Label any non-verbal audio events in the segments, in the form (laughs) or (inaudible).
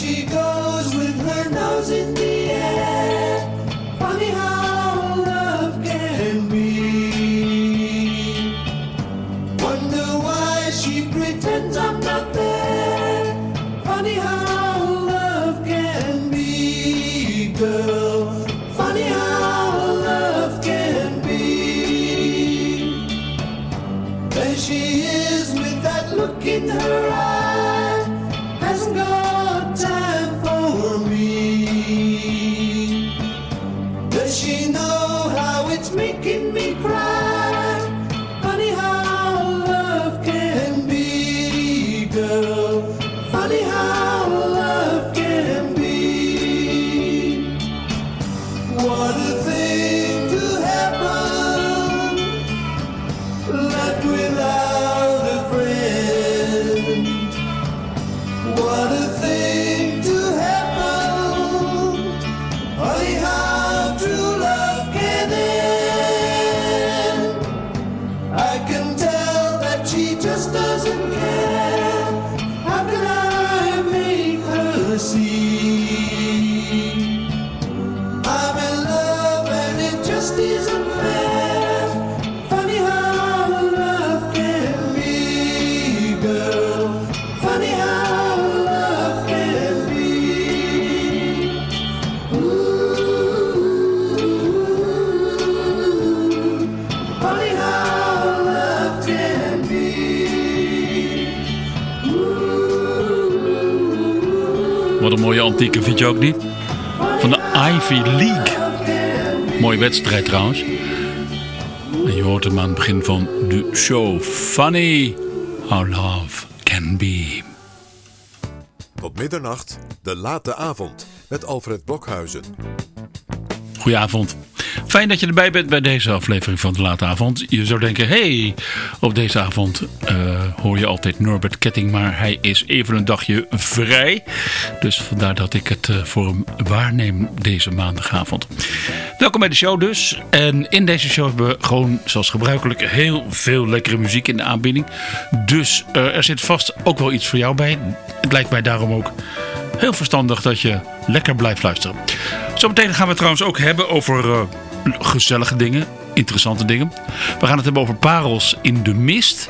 she goes with her nose in the Wat een mooie antieke, vind je ook niet? Van de Ivy League. Mooie wedstrijd trouwens. En je hoort hem aan het begin van de show. Funny how love can be. Tot middernacht, de late avond met Alfred Blokhuizen. Goedenavond. Fijn dat je erbij bent bij deze aflevering van de Late Avond. Je zou denken, hey, op deze avond eh, hoor je altijd Norbert Ketting, maar hij is even een dagje vrij. Dus vandaar dat ik het eh, voor hem waarneem deze maandagavond. Welkom bij de show dus. En in deze show hebben we gewoon, zoals gebruikelijk, heel veel lekkere muziek in de aanbieding. Dus eh, er zit vast ook wel iets voor jou bij. Het lijkt mij daarom ook heel verstandig dat je lekker blijft luisteren. Zometeen gaan we het trouwens ook hebben over gezellige dingen, interessante dingen. We gaan het hebben over parels in de mist.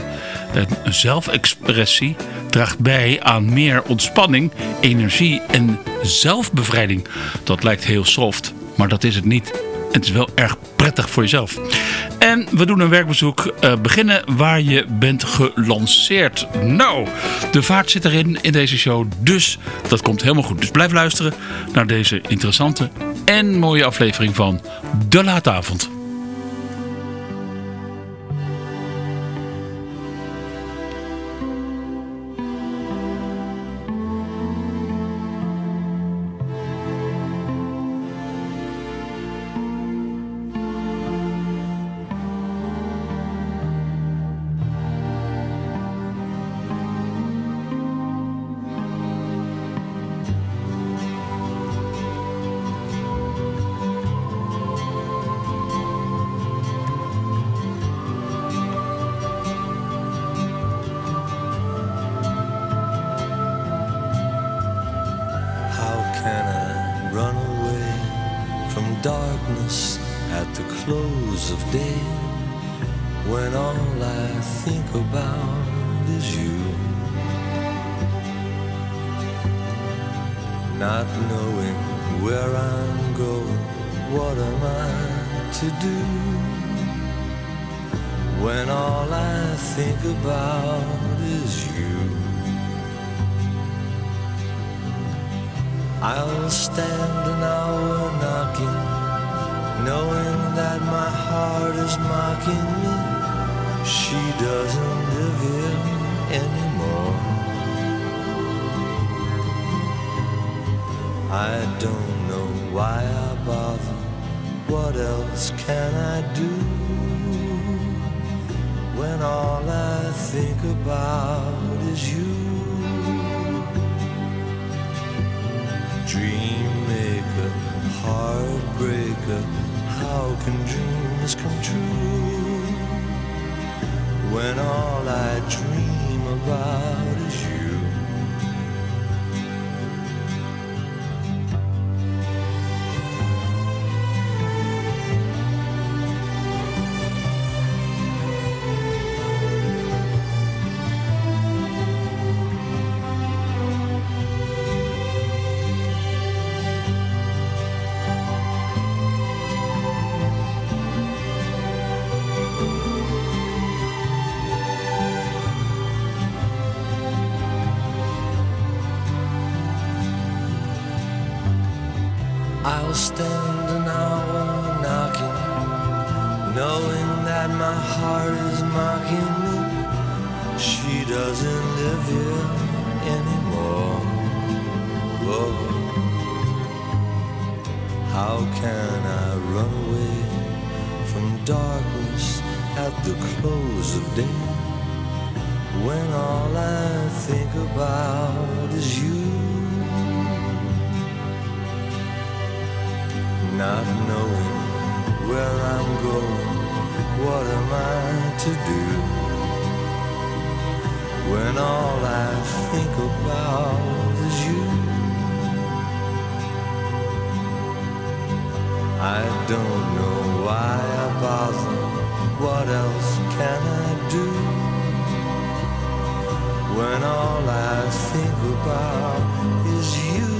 Een zelfexpressie draagt bij aan meer ontspanning, energie en zelfbevrijding. Dat lijkt heel soft, maar dat is het niet. Het is wel erg prettig voor jezelf. En we doen een werkbezoek. eh, beginnen waar je bent gelanceerd. Nou, de vaart zit erin in deze show. Dus dat komt helemaal goed. Dus blijf luisteren naar deze interessante en mooie aflevering van De Late about is you? Not knowing where I'm going, what am I to do when all I think about is you? I'll stand an hour knocking, knowing that my heart is mocking me. She doesn't live here anymore. I don't know why I bother. What else can I do when all I think about is you? Dream maker, heartbreaker, how can dreams come true when all I dream about I'll stand an hour knocking, knowing that my heart is mocking me. She doesn't live here anymore. Whoa. How can I run away from darkness at the close of day when all I think about is you? Not knowing where I'm going, what am I to do? When all I think about is you. I don't know why I bother. What else can I do? When all I think about is you.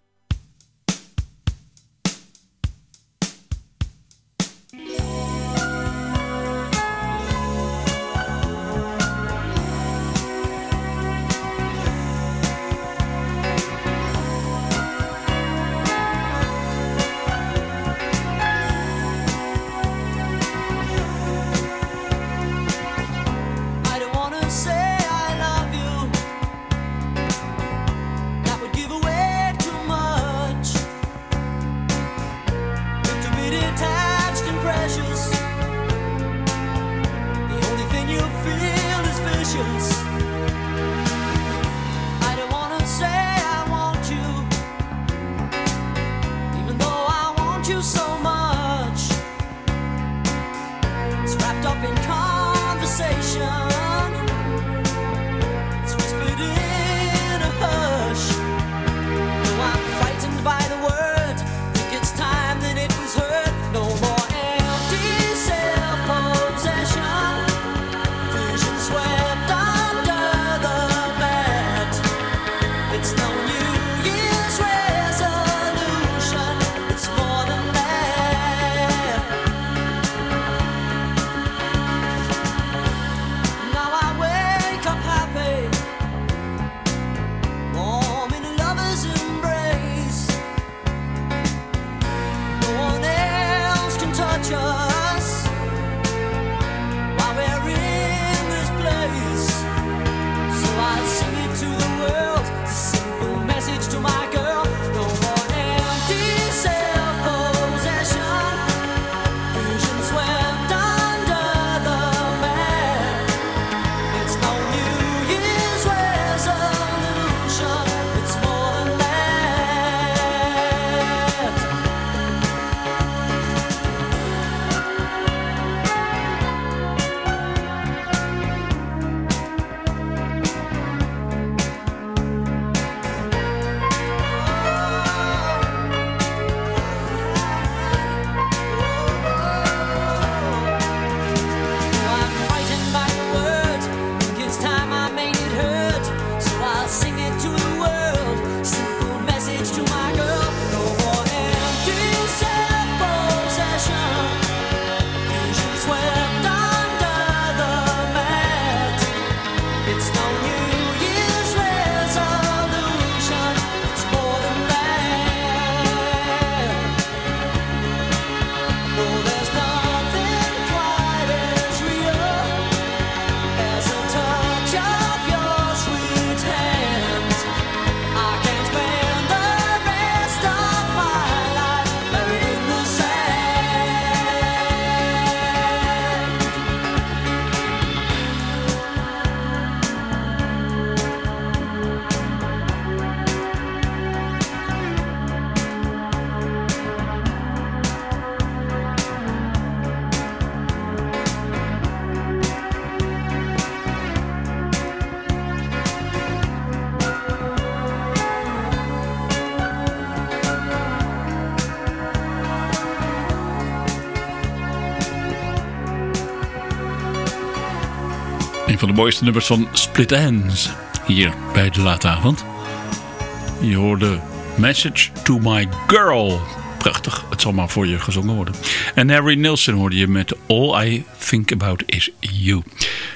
De mooiste nummers van Split Ends. Hier bij de late avond. Je hoorde Message to My Girl. Prachtig, het zal maar voor je gezongen worden. En Harry Nilsson hoorde je met All I Think About Is You.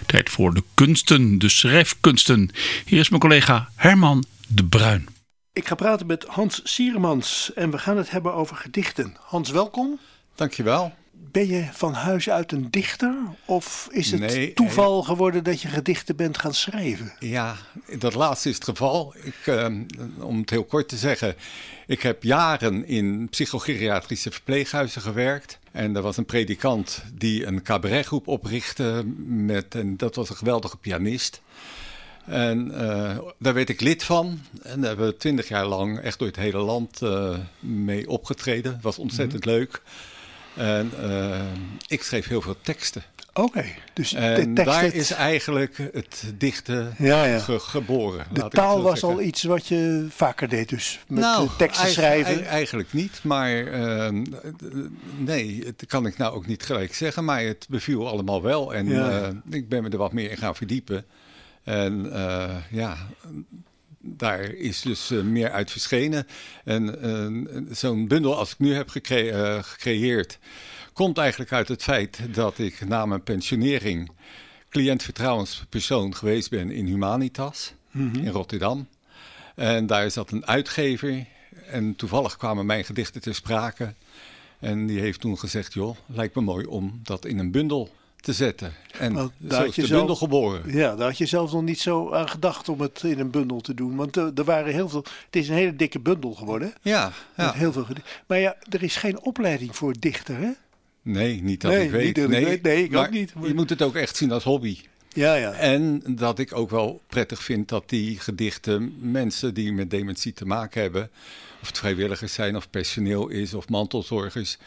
Tijd voor de kunsten, de schrijfkunsten. Hier is mijn collega Herman de Bruin. Ik ga praten met Hans Sieremans en we gaan het hebben over gedichten. Hans, welkom. Dankjewel. Ben je van huis uit een dichter of is het Nee, toeval geworden dat je gedichten bent gaan schrijven? Ja, dat laatste is het geval. Ik, eh, om het heel kort te zeggen, ik heb jaren in psychogeriatrische verpleeghuizen gewerkt. En er was een predikant die een cabaretgroep oprichtte. Met, en dat was een geweldige pianist. En eh, daar werd ik lid van. En daar hebben we twintig jaar lang echt door het hele land eh, mee opgetreden. Het was ontzettend leuk. En eh, ik schreef heel veel teksten. Oké, dus En daar is eigenlijk het dichten Ja, ja. ge- geboren. de taal was zeggen. al iets wat je vaker deed dus, met nou, teksten schrijven. ei- eigenlijk niet, maar ehm, eh, nee, dat kan ik nou ook niet gelijk zeggen. Maar het beviel allemaal wel en Ja. eh, ik ben me er wat meer in gaan verdiepen. En eh, ja, daar is dus eh, meer uit verschenen. En eh, zo'n bundel als ik nu heb gecre- eh, gecreëerd, komt eigenlijk uit het feit dat ik na mijn pensionering cliëntvertrouwenspersoon geweest ben in Humanitas in Rotterdam. En daar zat een uitgever en toevallig kwamen mijn gedichten ter sprake. En die heeft toen gezegd, joh, lijkt me mooi om dat in een bundel te zetten. En Want daar had je de zelf- bundel geboren. Ja, daar had je zelf nog niet zo aan gedacht om het in een bundel te doen. Want eh, er waren heel veel. Het is een hele dikke bundel geworden. Ja, ja. Met heel veel. Maar ja, er is geen opleiding voor dichter, hè? Nee, niet dat Nee, ik weet. dat ik weet. Nee, ik maar ook niet. Maar- Je moet het ook echt zien als hobby. Ja, ja. En dat ik ook wel prettig vind dat die gedichten mensen die met dementie te maken hebben, of het vrijwilligers zijn, of personeel is, of mantelzorgers,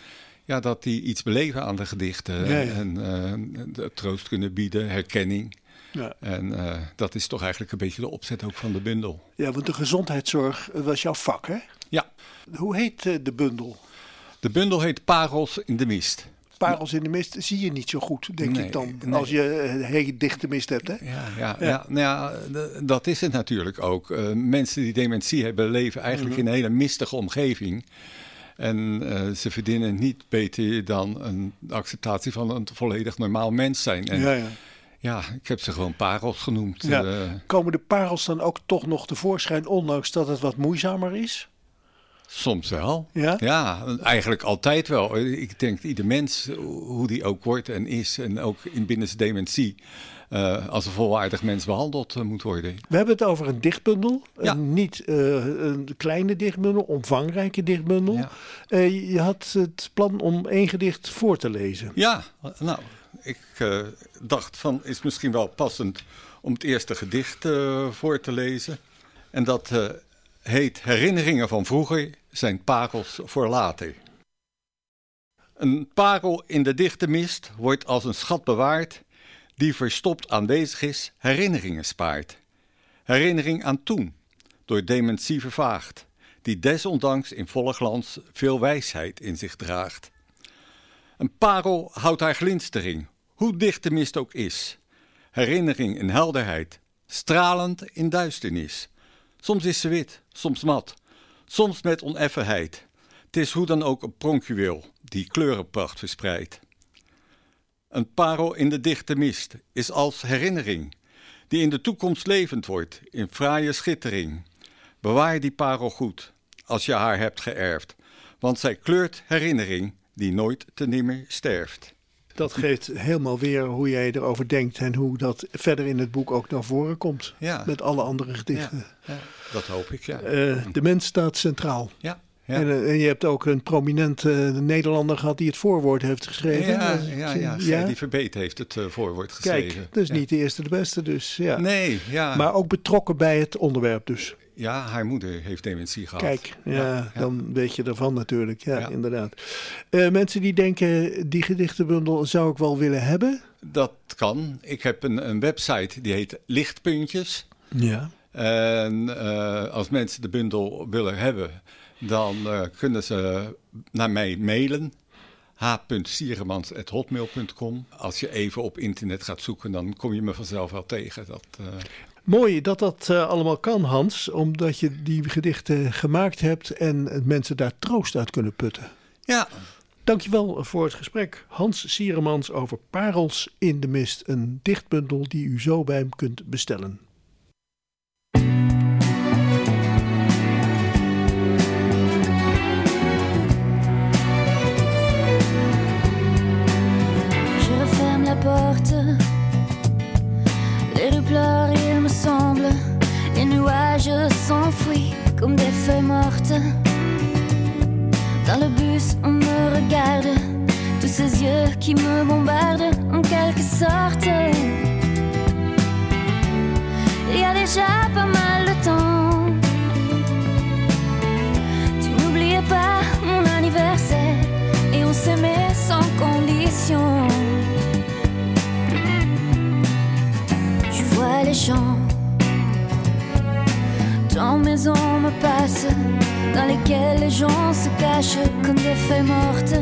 ja, dat die iets beleven aan de gedichten. Ja, ja. En eh, troost kunnen bieden, herkenning. ja. En eh, dat is toch eigenlijk een beetje de opzet ook van de bundel. Ja, want de gezondheidszorg eh, was jouw vak, hè? Ja, Hoe heet de bundel? de bundel heet Parels in de Mist. Parels in de mist zie je niet zo goed, denk Nee, ik dan. nee. Als je hele dichte mist hebt, hè? Ja, ja, ja. nou ja, dat is het natuurlijk ook. Mensen die dementie hebben, leven eigenlijk Mhm. in een hele mistige omgeving. En eh, ze verdienen niet beter dan een acceptatie van een volledig normaal mens zijn. En ja, Ja, ja. ik heb ze gewoon parels genoemd. Ja. Eh, Komen de parels dan ook toch nog tevoorschijn, ondanks dat het wat moeizamer is? Soms wel. Ja? Ja, eigenlijk altijd wel. Ik denk ieder mens, hoe die ook wordt en is, en ook in binnen dementie, eh, als een volwaardig mens behandeld eh, moet worden. We hebben het over een dichtbundel. Ja. Een niet eh, een kleine dichtbundel, omvangrijke dichtbundel. Ja. Je had het plan om één gedicht voor te lezen. Ja, nou, ik dacht van is misschien wel passend om het eerste gedicht voor te lezen. En dat heet Herinneringen van vroeger zijn parels voor later. Een parel in de dichte mist wordt als een schat bewaard die verstopt aanwezig is, herinneringen spaart. Herinnering aan toen, door dementie vervaagd, die desondanks in volle glans veel wijsheid in zich draagt. Een parel houdt haar glinstering, hoe dicht de mist ook is. Herinnering in helderheid, stralend in duisternis. Soms is ze wit, soms mat, soms met oneffenheid. Het is hoe dan ook een pronkjuweel die kleurenpracht verspreidt. Een parel in de dichte mist is als herinnering, die in de toekomst levend wordt in fraaie schittering. Bewaar die parel goed, als je haar hebt geërfd, want zij kleurt herinnering die nooit te nimmer sterft. Dat geeft helemaal weer hoe jij erover denkt en hoe dat verder in het boek ook naar voren komt. Ja. Met alle andere gedichten. Ja, dat hoop ik, ja. Eh, de mens staat centraal. ja, ja. En, eh, en je hebt ook een prominent eh, Nederlander gehad die het voorwoord heeft geschreven. ja, ja, ja. ja? Die Verbeet heeft het voorwoord Kijk, geschreven. dat is Ja. niet de eerste de beste dus. Ja. Nee, ja. Maar ook betrokken bij het onderwerp dus. Ja, haar moeder heeft dementie gehad. Kijk, ja, dan weet je ervan natuurlijk. Ja, inderdaad. Uh, mensen die denken, die gedichtenbundel zou ik wel willen hebben? Dat kan. Ik heb een, een website die heet Lichtpuntjes. Ja. En eh, als mensen de bundel willen hebben, dan eh, kunnen ze naar mij mailen h.sieremans.hotmail.com. Als je even op internet gaat zoeken, dan kom je me vanzelf wel tegen. Dat. Mooi dat dat eh, allemaal kan, Hans, omdat je die gedichten gemaakt hebt en mensen daar troost uit kunnen putten. Ja. Dankjewel voor het gesprek. Hans Sieremans over Parels in de Mist. Een dichtbundel die u zo bij hem kunt bestellen. Je la porte, les rues. dans lesquels les gens se cachent comme des feuilles mortes.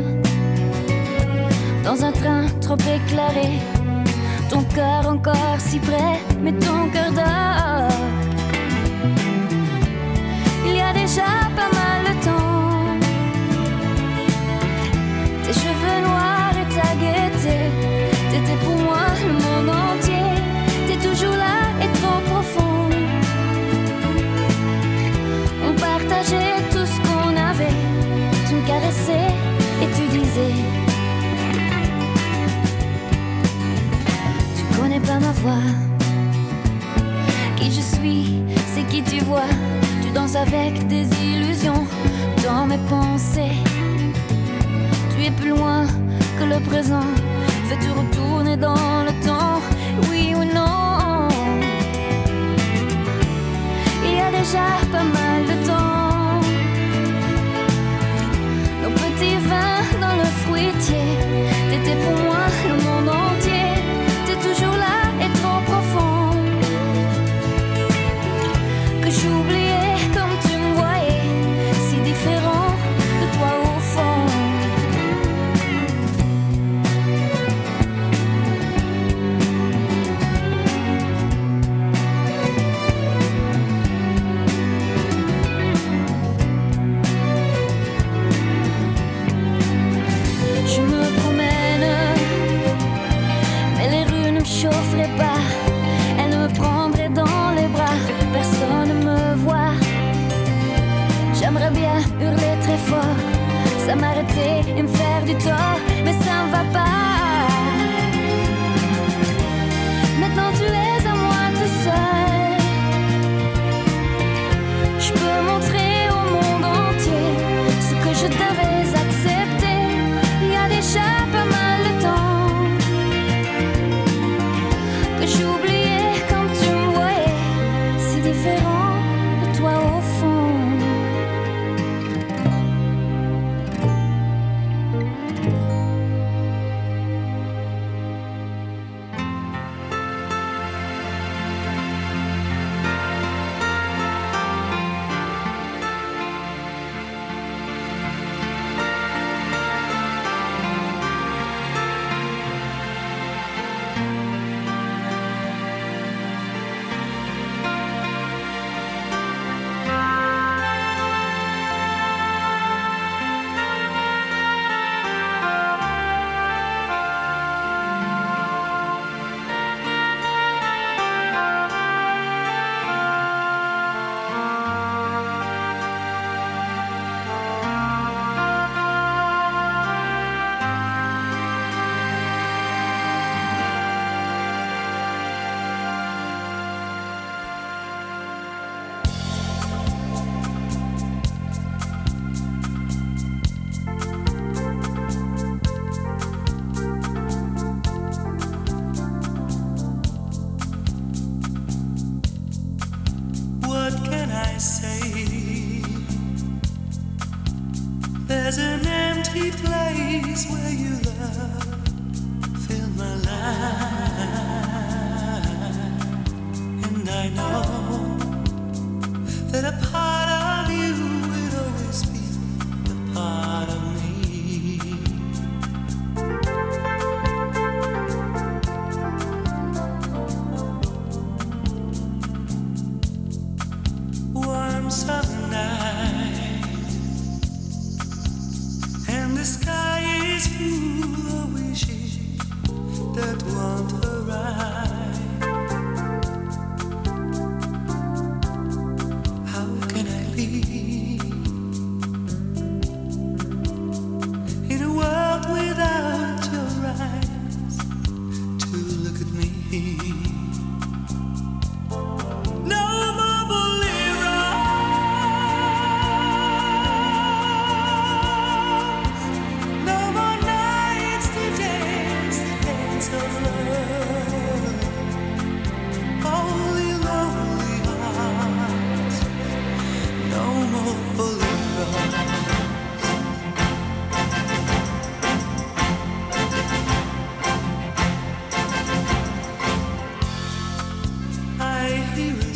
Dans un train trop éclairé, ton cœur encore si près, mais ton cœur dort. Qui je suis, c'est qui tu vois. Tu danses avec des illusions dans mes pensées. Tu es plus loin que le présent. Fais-tu retourner dans le temps, oui ou non? Il y a déjà pas mal.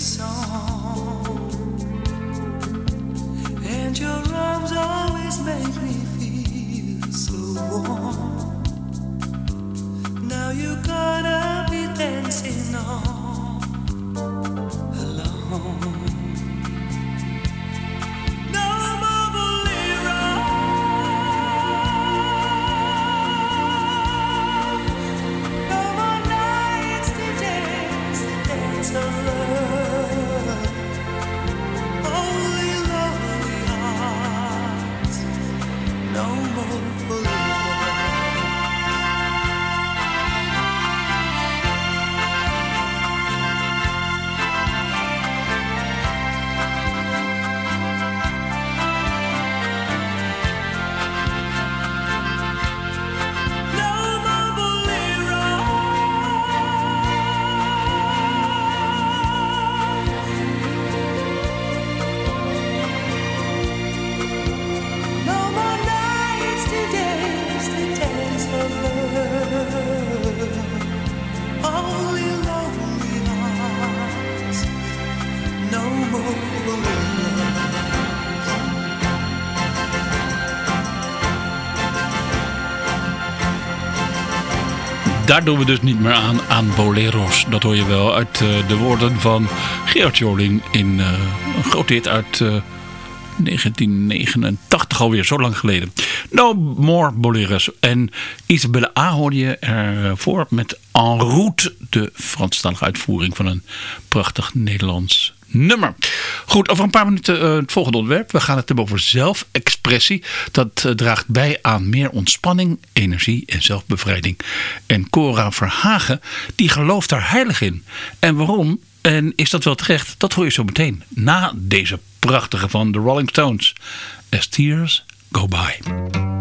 Song, Daar doen we dus niet meer aan, aan boleros. Dat hoor je wel uit eh, de woorden van Gerard Joling in eh, een groot hit uit eh, 1989 alweer, zo lang geleden. No More Boleros. En Isabelle A hoorde je ervoor met En route, de Franstalige uitvoering van een prachtig Nederlands nummer. Goed, over een paar minuten eh, het volgende onderwerp. We gaan het hebben over zelfexpressie. Dat eh, draagt bij aan meer ontspanning, energie en zelfbevrijding. En Cora Verhagen, die gelooft daar heilig in. En waarom? En is dat wel terecht? Dat hoor je zo meteen. Na deze prachtige van de Rolling Stones. As Tears Go By.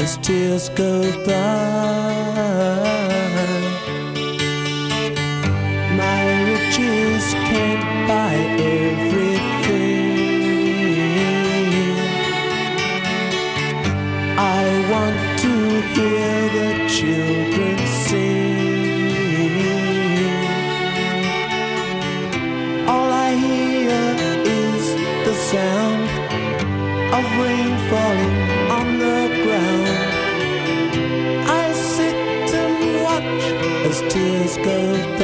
as tears go by. My riches can't buy everything. I want to hear the children sing. All I hear is the sound of rain falling tears go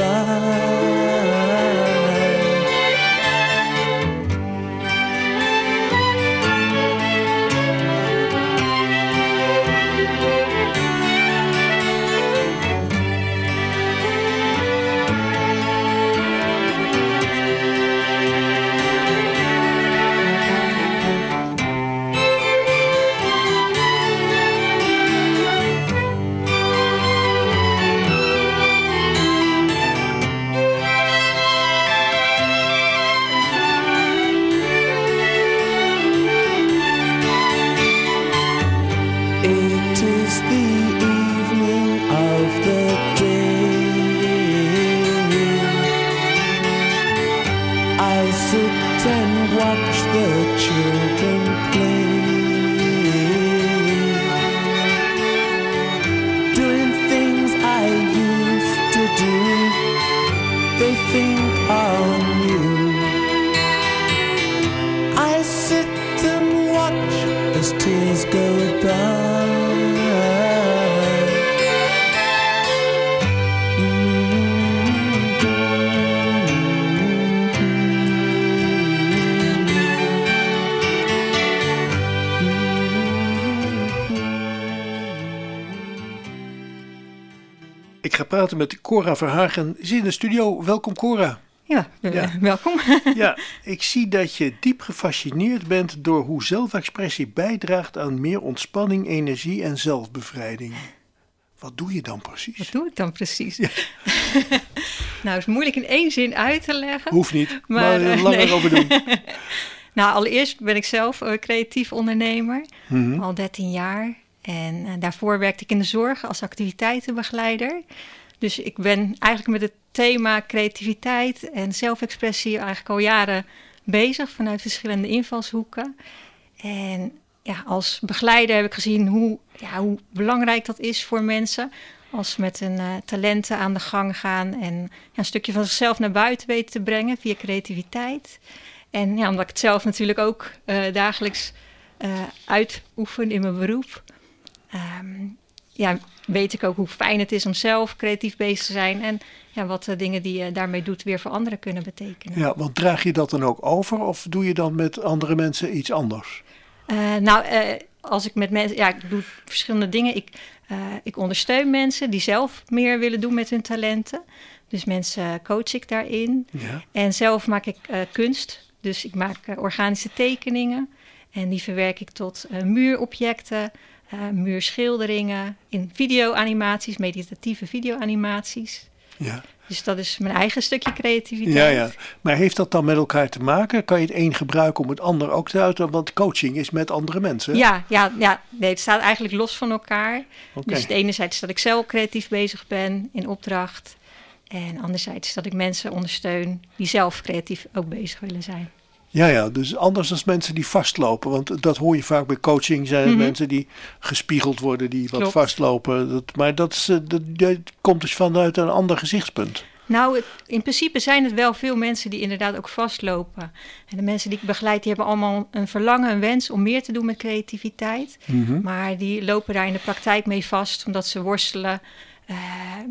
praten met Cora Verhagen. Is in de studio. Welkom Cora. Ja, eh, Ja. welkom. (laughs) Ja, (laughs) ik zie dat je diep gefascineerd bent door hoe zelfexpressie bijdraagt aan meer ontspanning, energie en zelfbevrijding. Wat doe je dan precies? Wat doe ik dan precies? (laughs) nou, het is moeilijk in één zin uit te leggen. Hoeft niet, maar, Maar, er eh, langer nee. over doen. Nou, allereerst ben ik zelf eh, creatief ondernemer, Mhm. al 13 jaar. En eh, daarvoor werkte ik in de zorg als activiteitenbegeleider. Dus ik ben eigenlijk met het thema creativiteit en zelfexpressie eigenlijk al jaren bezig vanuit verschillende invalshoeken. En ja, als begeleider heb ik gezien hoe, ja, hoe belangrijk dat is voor mensen. Als ze met hun eh, talenten aan de gang gaan en ja, een stukje van zichzelf naar buiten weten te brengen via creativiteit. En ja, omdat ik het zelf natuurlijk ook eh, dagelijks eh, uitoefen in mijn beroep, ehm, ja, weet ik ook hoe fijn het is om zelf creatief bezig te zijn. En ja, wat de dingen die je daarmee doet weer voor anderen kunnen betekenen. Ja, want draag je dat dan ook over of doe je dan met andere mensen iets anders? Eh, nou, eh, als ik met mensen, ja, ik doe verschillende dingen. Ik, eh, ik ondersteun mensen die zelf meer willen doen met hun talenten. Dus mensen coach ik daarin. Ja. En zelf maak ik eh, kunst. Dus ik maak eh, organische tekeningen. En die verwerk ik tot eh, muurobjecten, eh, muurschilderingen, in videoanimaties, meditatieve videoanimaties. Ja. Dus dat is mijn eigen stukje creativiteit. Ja, ja. Maar heeft dat dan met elkaar te maken? Kan je het een gebruiken om het ander ook te uiten? Want coaching is met andere mensen. Ja, ja, ja. Nee, het staat eigenlijk los van elkaar. Dus enerzijds dat ik zelf creatief bezig ben in opdracht. En anderzijds dat ik mensen ondersteun die zelf creatief ook bezig willen zijn. Ja, ja, dus anders dan mensen die vastlopen. Want dat hoor je vaak bij coaching. Zijn Mhm. mensen die gespiegeld worden, die wat vastlopen. Dat, maar dat, is, eh, dat, dat komt dus vanuit een ander gezichtspunt. Nou, het- in principe zijn het wel veel mensen die inderdaad ook vastlopen. En de mensen die ik begeleid, die hebben allemaal een verlangen, een wens om meer te doen met creativiteit. Mhm. Maar die lopen daar in de praktijk mee vast, omdat ze worstelen eh,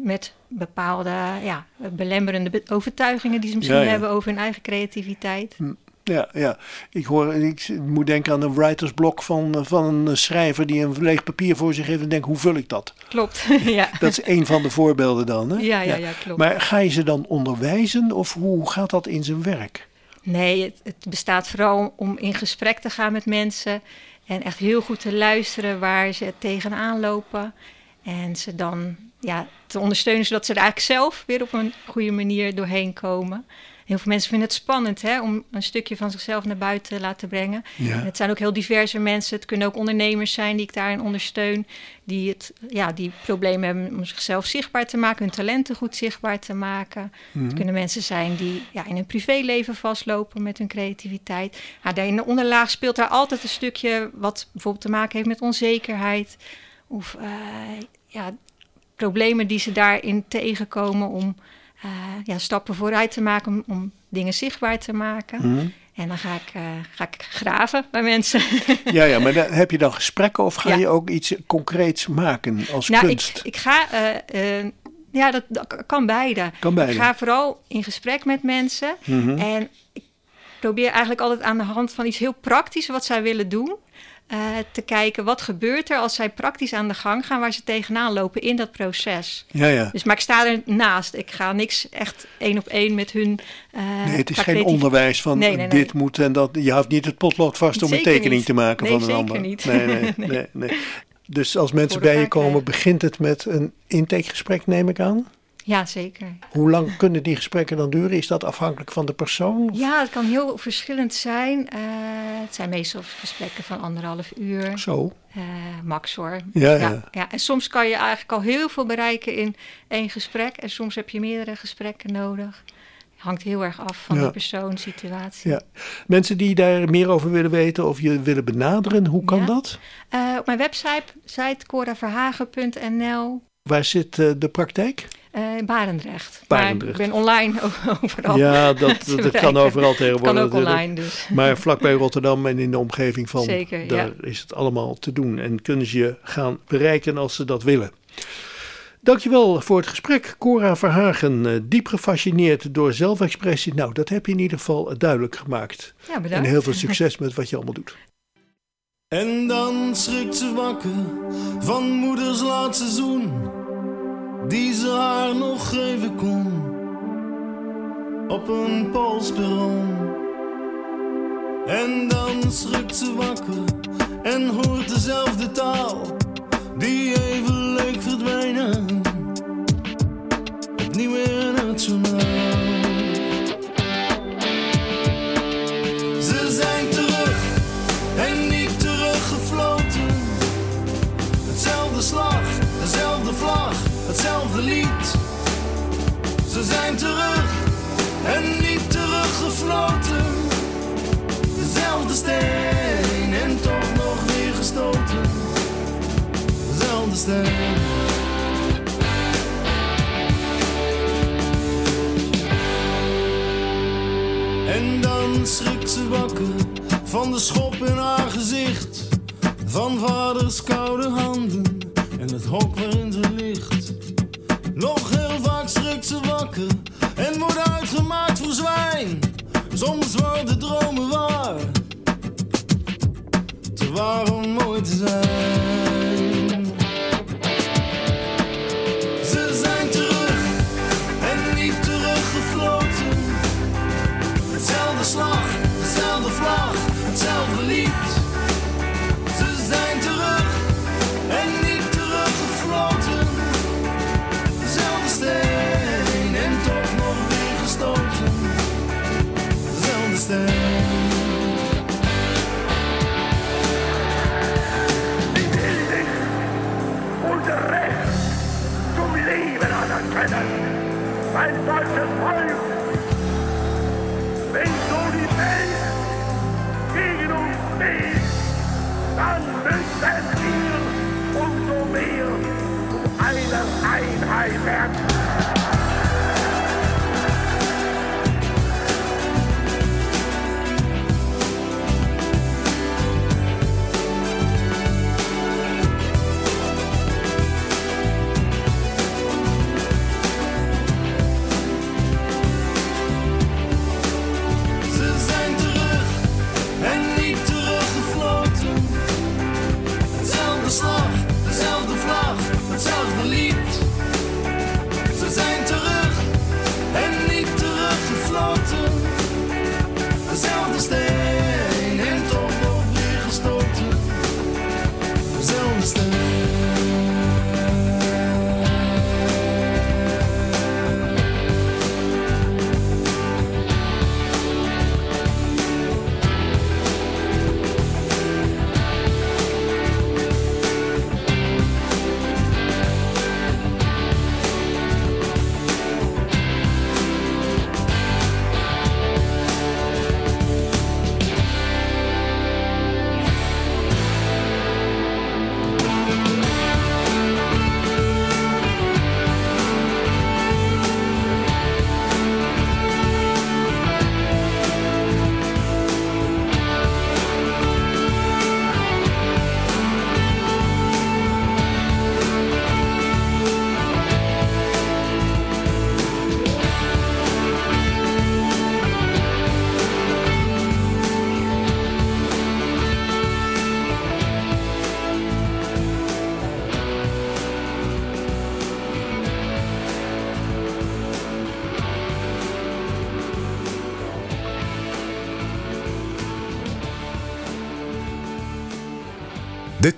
met bepaalde ja, belemmerende be- overtuigingen die ze misschien Ja, ja. hebben over hun eigen creativiteit. Ja, ja. Ik, hoor, ik moet denken aan een writersblok van, eh, van een schrijver die een leeg papier voor zich heeft en denkt, hoe vul ik dat? Klopt, (laughs) ja. Dat is een van de voorbeelden dan. Hè? Ja, ja, ja, klopt. Maar ga je ze dan onderwijzen of hoe gaat dat in zijn werk? Nee, het, het bestaat vooral om in gesprek te gaan met mensen en echt heel goed te luisteren waar ze tegenaan lopen. En ze dan ja, te ondersteunen zodat ze er eigenlijk zelf weer op een goede manier doorheen komen. Heel veel mensen vinden het spannend hè, om een stukje van zichzelf naar buiten te laten brengen. Ja. Het zijn ook heel diverse mensen. Het kunnen ook ondernemers zijn die ik daarin ondersteun. Die, het, ja, die problemen hebben om zichzelf zichtbaar te maken, hun talenten goed zichtbaar te maken. Mhm. Het kunnen mensen zijn die ja, in hun privéleven vastlopen met hun creativiteit. Ja, daar in de onderlaag speelt daar altijd een stukje wat bijvoorbeeld te maken heeft met onzekerheid. Of eh, ja, problemen die ze daarin tegenkomen om eh, ja, stappen vooruit te maken, om, om dingen zichtbaar te maken. Mhm. En dan ga ik, eh, ga ik graven bij mensen. Ja, ja, maar dan, heb je dan gesprekken of ga Ja. je ook iets concreets maken als nou, kunst? ik, ik ga. eh, ja, dat, dat kan beide. Kan beide. Ik ga vooral in gesprek met mensen. Mhm. En ik probeer eigenlijk altijd aan de hand van iets heel praktisch wat zij willen doen. Eh, te kijken wat gebeurt er als zij praktisch aan de gang gaan, waar ze tegenaan lopen in dat proces. Ja, ja. Dus, maar ik sta er naast. Ik ga niks echt één op één met hun. eh, Nee, het is geen creatief- onderwijs van Nee, nee, nee. dit moet en dat. Je houdt niet het potlood vast om een tekening niet. te maken van een zeker ander. niet. Nee, nee, (laughs) nee, Nee. Dus als mensen bij je komen, begint het met een intakegesprek, neem ik aan. Ja, zeker. Hoe lang kunnen die gesprekken dan duren? Is dat afhankelijk van de persoon? Ja, het kan heel verschillend zijn. Eh, het zijn meestal gesprekken van anderhalf uur. Zo. Eh, max hoor. Ja, ja. ja. En soms kan je eigenlijk al heel veel bereiken in één gesprek. En soms heb je meerdere gesprekken nodig. hangt heel erg af van Ja. de persoon, situatie. Ja. Mensen die daar meer over willen weten of je willen benaderen, hoe kan dat? Eh, op mijn website, site coraverhagen.nl, Waar zit de praktijk? Eh in Barendrecht. Barendrecht. Maar ik ben online (laughs) overal. Ja, dat, (laughs) dat kan overal tegenwoordig. kan ook natuurlijk. online dus. Maar vlakbij Rotterdam en in de omgeving van, Zeker, daar ja. is het allemaal te doen. En kunnen ze je gaan bereiken als ze dat willen. Dankjewel voor het gesprek, Cora Verhagen. Eh, diep gefascineerd door zelfexpressie. Nou, dat heb je in ieder geval duidelijk gemaakt. Ja, bedankt. En heel veel (laughs) succes met wat je allemaal doet. En dan schrikt ze wakker van moeders laatste zoen, die ze haar nog geven kon op een polsperron. En dan schrikt ze wakker en hoort dezelfde taal, die even leek verdwijnen, het. Ze lied. Ze zijn terug en niet teruggefloten. Dezelfde steen en toch nog weer gestoten. Dezelfde steen. En dan schrikt ze wakker van de schop in haar gezicht. Van vaders koude handen en het hok waarin ze ligt. Nog heel vaak schrikt ze wakker en wordt uitgemaakt voor zwijn. Soms worden dromen waar, te waar om mooi te zijn.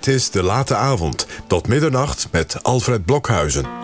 Dit is De Late Avond, tot middernacht met Alfred Blokhuizen.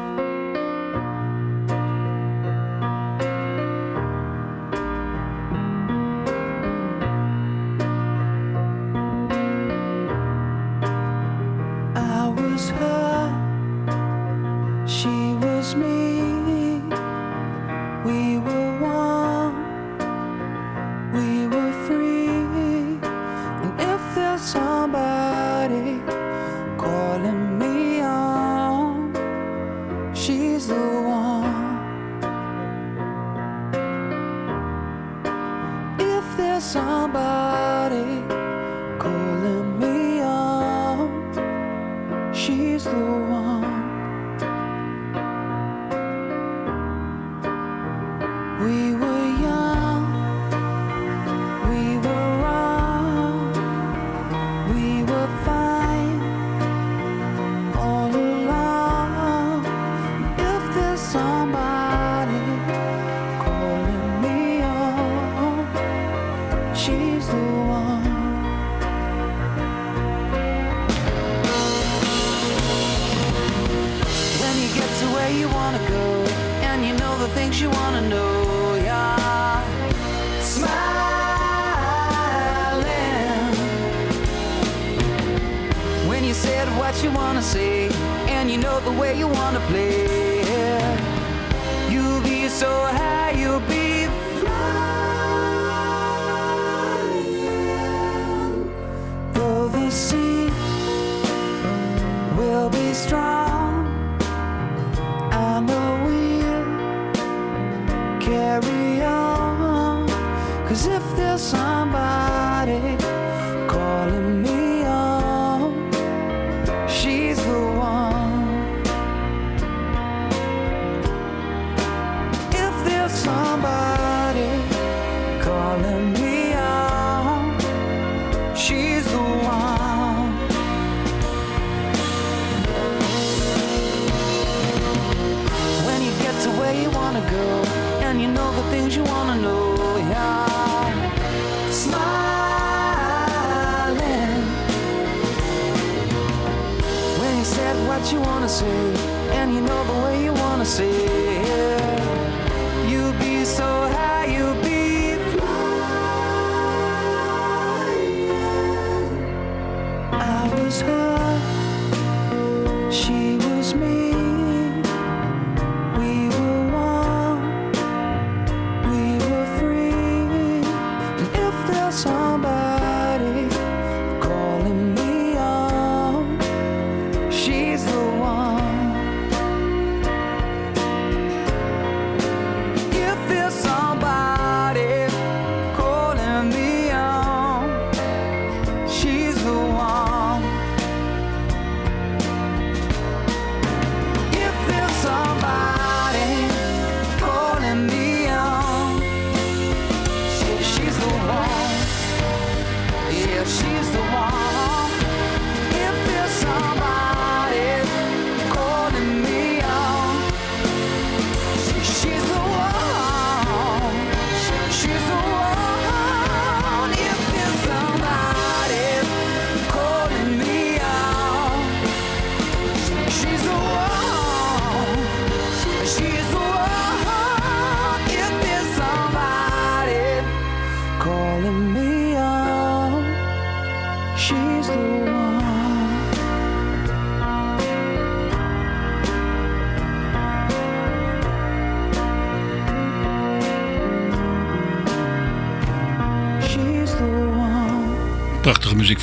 Her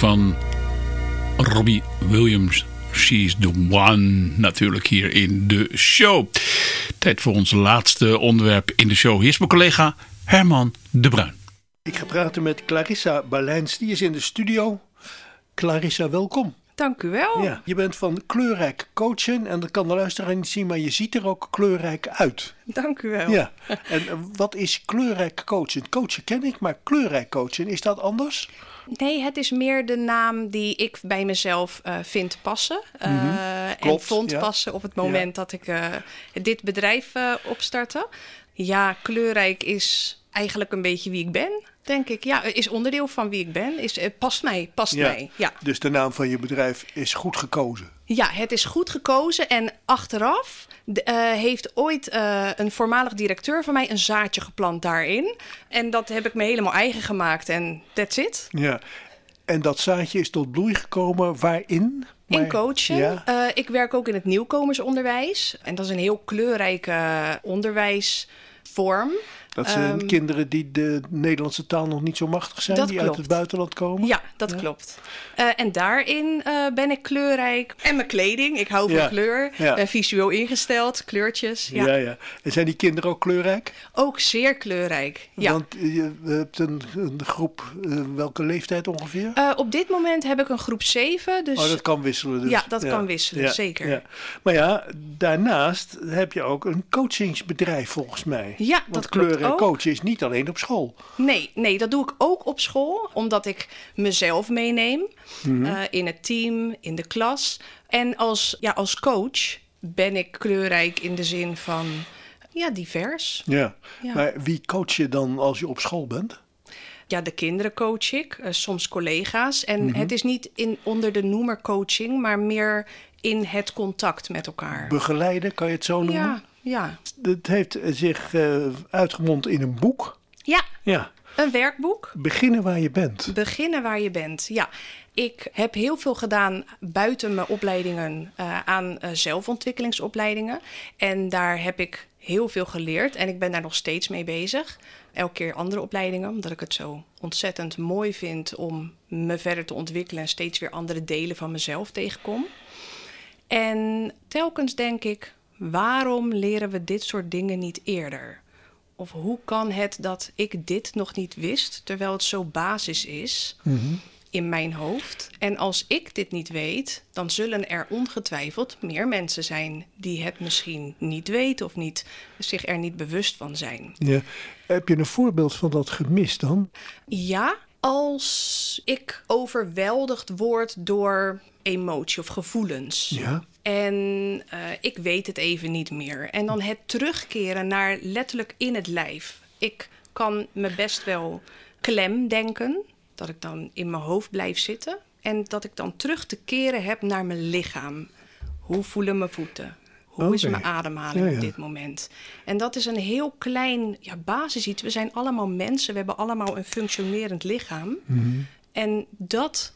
van Robbie Williams. She's the one. Natuurlijk hier in de show. Tijd voor ons laatste onderwerp in de show. Hier is mijn collega Herman de Bruin. Ik ga praten met Clarissa Berlijns, die is in de studio. Clarissa, welkom. Dank u wel. Ja, je bent van kleurrijk coachen en dat kan de luisteraar niet zien, maar je ziet er ook kleurrijk uit. Dank u wel. Ja, en wat is kleurrijk coachen? Coachen ken ik, maar kleurrijk coachen, is dat anders? Nee, het is meer de naam die ik bij mezelf eh, vind passen. eh, en Klopt, vond ja. passen op het moment dat ik eh, dit bedrijf opstartte. Ja, kleurrijk is eigenlijk een beetje wie ik ben, denk ik. Ja, is onderdeel van wie ik ben. Is, eh, past mij, past mij. Ja. Dus de naam van je bedrijf is goed gekozen. Ja, het is goed gekozen. En achteraf eh, heeft ooit eh, een voormalig directeur van mij een zaadje geplant daarin. En dat heb ik me helemaal eigen gemaakt. En that's it. Ja. En dat zaadje is tot bloei gekomen waarin? In coachen. Ja. Ik werk ook in het nieuwkomersonderwijs. En dat is een heel kleurrijke onderwijsvorm. Dat zijn Ehm, kinderen die de Nederlandse taal nog niet zo machtig zijn, die uit het buitenland komen. Ja, dat klopt. Eh, en daarin eh, ben ik kleurrijk. En mijn kleding, ik hou van Ja, kleur. ja. Ben visueel ingesteld, kleurtjes. Ja. Ja. ja, En zijn die kinderen ook kleurrijk? Ook zeer kleurrijk. Ja. Want je hebt een, een groep, eh, welke leeftijd ongeveer? Eh, op dit moment heb ik een groep 7. Dus oh, dat kan wisselen dus. Ja, dat kan wisselen, zeker. Maar ja, daarnaast heb je ook een coachingsbedrijf volgens mij. Ja, Want dat klopt en ook. coachen is niet alleen op school. Nee, nee, dat doe ik ook op school, omdat ik mezelf meeneem Mhm. eh, in het team, in de klas. En als, ja, als coach ben ik kleurrijk in de zin van ja, divers. Ja. Ja. Maar wie coach je dan als je op school bent? Ja, de kinderen coach ik, eh, soms collega's. En Mhm. het is niet in, onder de noemer coaching, maar meer in het contact met elkaar. Begeleiden, kan je het zo noemen? Ja, ja. Het heeft zich eh, uitgemond in een boek. ja, Ja, een werkboek. beginnen waar je bent. Beginnen waar je bent. Ja, ik heb heel veel gedaan buiten mijn opleidingen eh, aan eh, zelfontwikkelingsopleidingen. En daar heb ik heel veel geleerd en ik ben daar nog steeds mee bezig. Elke keer andere opleidingen, omdat ik het zo ontzettend mooi vind om me verder te ontwikkelen en steeds weer andere delen van mezelf tegenkom. En telkens denk ik, waarom leren we dit soort dingen niet eerder? Of hoe kan het dat ik dit nog niet wist, terwijl het zo basis is in mijn hoofd? En als ik dit niet weet, dan zullen er ongetwijfeld meer mensen zijn die het misschien niet weten of niet, zich er niet bewust van zijn. Ja. Heb je een voorbeeld van dat gemist dan? Ja, als ik overweldigd word door emotie of gevoelens. Ja. En eh, ik weet het even niet meer. En dan het terugkeren naar letterlijk in het lijf. Ik kan me best wel klem denken. Dat ik dan in mijn hoofd blijf zitten. En dat ik dan terug te keren heb naar mijn lichaam. Hoe voelen mijn voeten? Hoe is mijn ademhaling Ja, ja. op dit moment? En dat is een heel klein ja, basis iets. We zijn allemaal mensen. We hebben allemaal een functionerend lichaam. En dat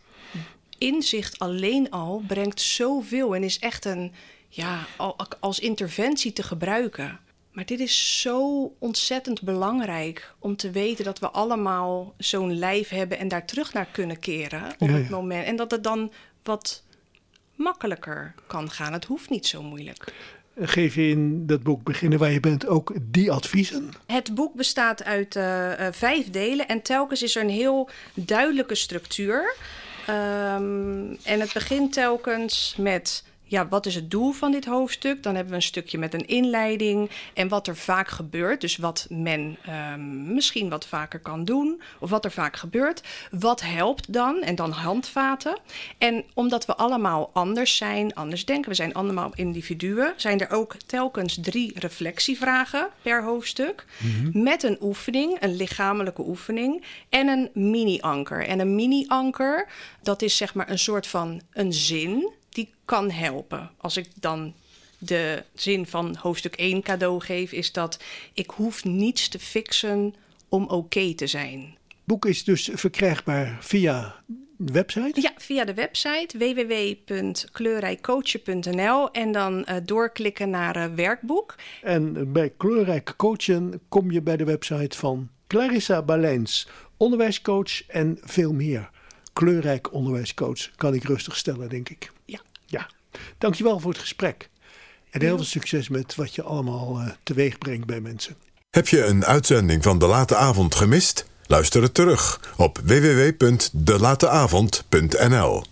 inzicht alleen al brengt zoveel en is echt een, ja, al- als interventie te gebruiken. Maar dit is zo ontzettend belangrijk om te weten dat we allemaal zo'n lijf hebben en daar terug naar kunnen keren op Ja, het moment. En dat het dan wat makkelijker kan gaan. Het hoeft niet zo moeilijk. Geef je in dat boek Beginnen waar je bent ook die adviezen? Het boek bestaat uit eh, eh, vijf delen en telkens is er een heel duidelijke structuur. Ehm, en het begint telkens met. Ja, wat is het doel van dit hoofdstuk? Dan hebben we een stukje met een inleiding en wat er vaak gebeurt. Dus wat men ehm, misschien wat vaker kan doen, of wat er vaak gebeurt. Wat helpt dan? En dan handvaten. En omdat we allemaal anders zijn, anders denken, we zijn allemaal individuen, zijn er ook telkens drie reflectievragen per hoofdstuk. Met een oefening, een lichamelijke oefening en een mini-anker. En een mini-anker, dat is zeg maar een soort van een zin die kan helpen. Als ik dan de zin van hoofdstuk 1 cadeau geef, is dat ik hoef niets te fixen om oké te zijn. Het boek is dus verkrijgbaar via de website. Ja, via de website www.kleurrijkcoachen.nl en dan eh, doorklikken naar eh, werkboek. En bij Kleurrijk Coachen kom je bij de website van Clarissa Balijns, onderwijscoach en veel meer. Kleurrijk onderwijscoach, kan ik rustig stellen, denk ik. Dankjewel voor het gesprek. En heel veel succes met wat je allemaal eh, teweeg brengt bij mensen. Heb je een uitzending van De Late Avond gemist? Luister het terug op www.delateavond.nl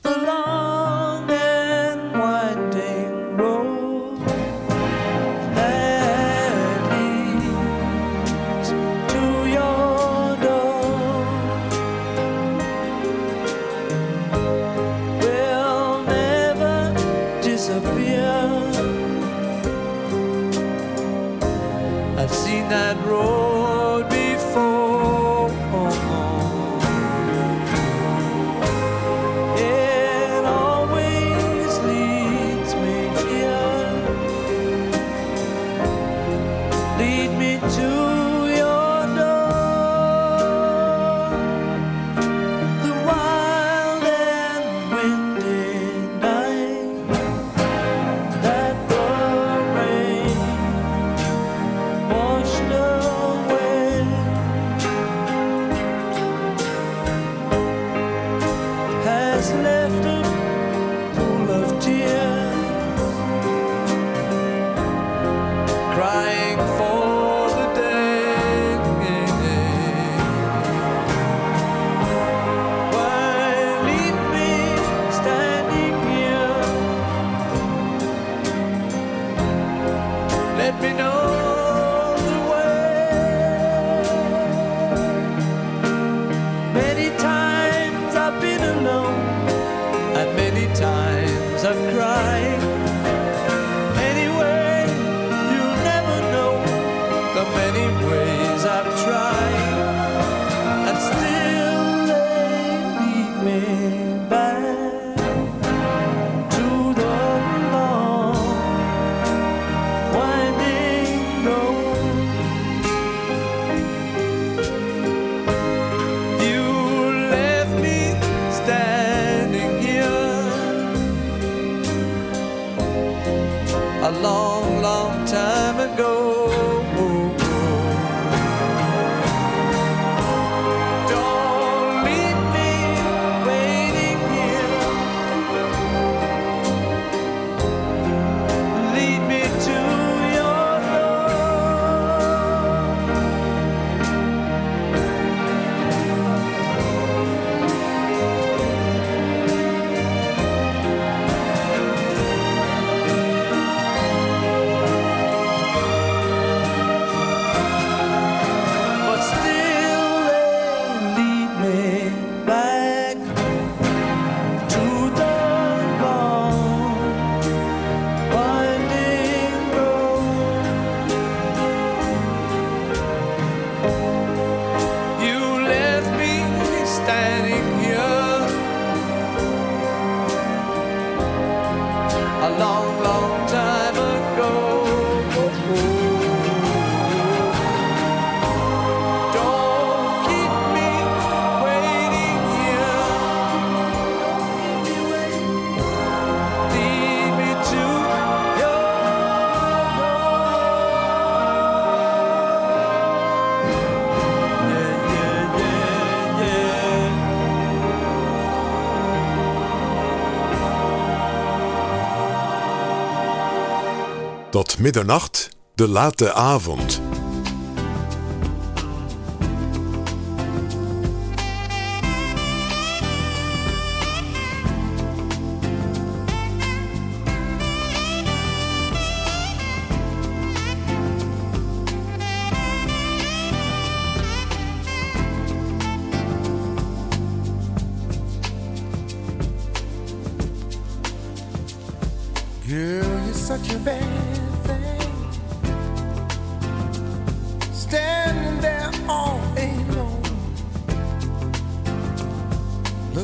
Middernacht, de late avond.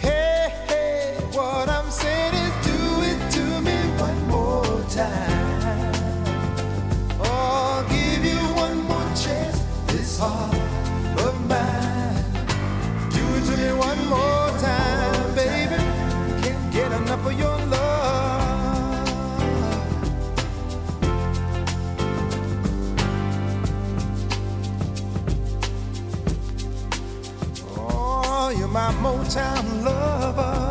Hey, what I'm saying is do it to me one more time. Oh, I'll give you one more chance this heart. Motown lover.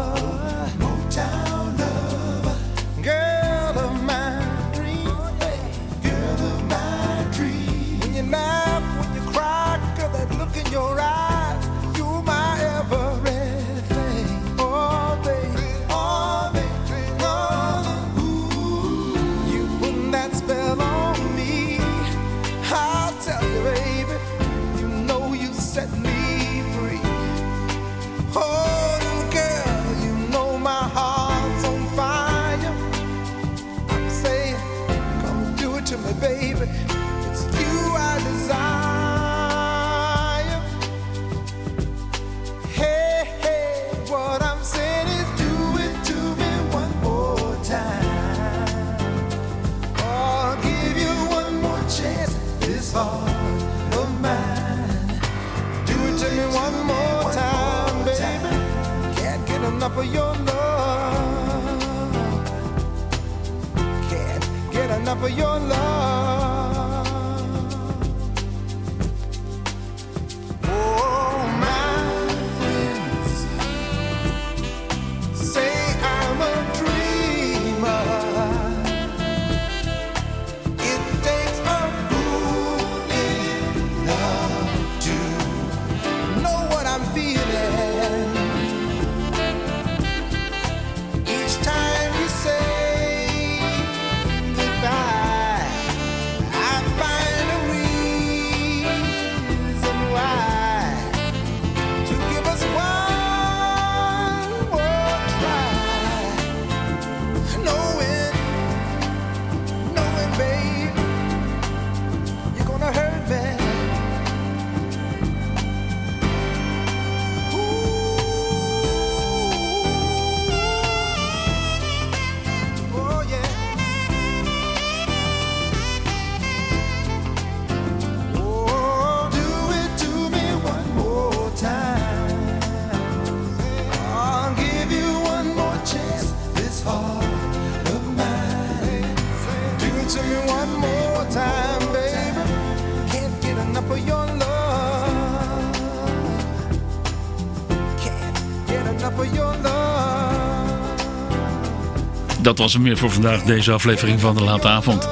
Dat was hem weer voor vandaag, deze aflevering van de Late Avond.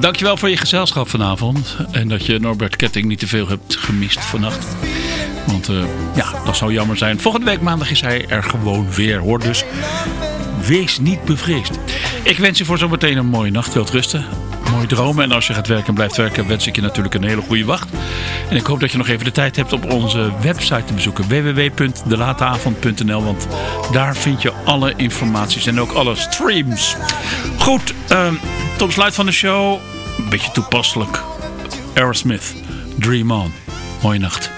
Dankjewel voor je gezelschap vanavond. En dat je Norbert Ketting niet te veel hebt gemist vannacht. Want eh, ja, dat zou jammer zijn. Volgende week maandag is hij er gewoon weer hoor. Dus wees niet bevreesd. Ik wens je voor zometeen een mooie nacht. Wilt rusten. Dromen. En als je gaat werken en blijft werken, wens ik je natuurlijk een hele goede wacht. En ik hoop dat je nog even de tijd hebt op onze website te bezoeken. www.delateavond.nl Want daar vind je alle informaties en ook alle streams. Goed, ehm, tot besluit van de show. Een beetje toepasselijk. Aerosmith, Dream On. Mooie nacht.